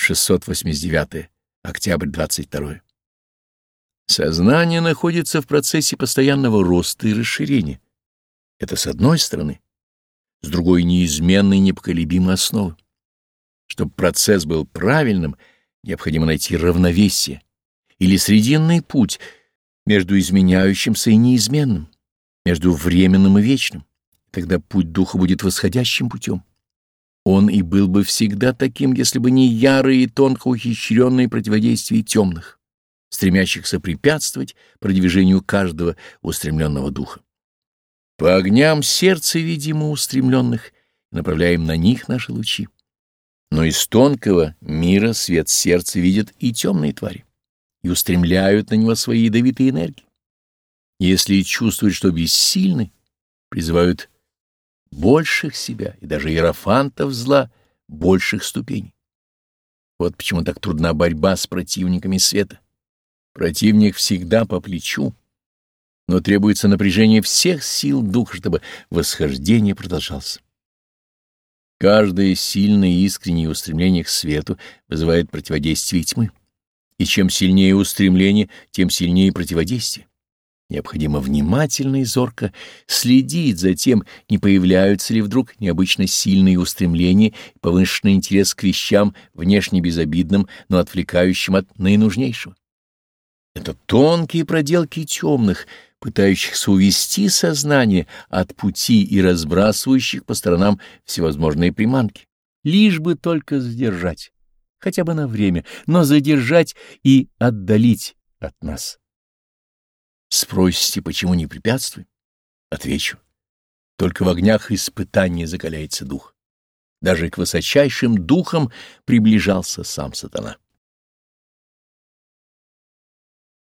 689. Октябрь 22. Сознание находится в процессе постоянного роста и расширения. Это с одной стороны. С другой — неизменной непоколебимой основы. Чтобы процесс был правильным, необходимо найти равновесие или срединный путь между изменяющимся и неизменным, между временным и вечным. Тогда путь духа будет восходящим путем. Он и был бы всегда таким, если бы не ярые и тонко ухищренные противодействия темных, стремящихся препятствовать продвижению каждого устремленного духа. По огням сердца, видимо, устремленных, направляем на них наши лучи. Но из тонкого мира свет сердца видят и темные твари, и устремляют на него свои ядовитые энергии. Если чувствуют, что бессильны, призывают больших себя и даже иерофантов зла больших ступеней. Вот почему так трудна борьба с противниками света. Противник всегда по плечу, но требуется напряжение всех сил духа, чтобы восхождение продолжалось. Каждое сильное и искреннее устремление к свету вызывает противодействие тьмы. И чем сильнее устремление, тем сильнее противодействие. Необходимо внимательно и зорко следить за тем, не появляются ли вдруг необычно сильные устремления и повышенный интерес к вещам внешне безобидным, но отвлекающим от наинужнейшего. Это тонкие проделки темных, пытающихся увести сознание от пути и разбрасывающих по сторонам всевозможные приманки, лишь бы только задержать, хотя бы на время, но задержать и отдалить от нас. Спросите, почему не препятствуй? Отвечу. Только в огнях испытания закаляется дух. Даже к высочайшим духам приближался сам сатана.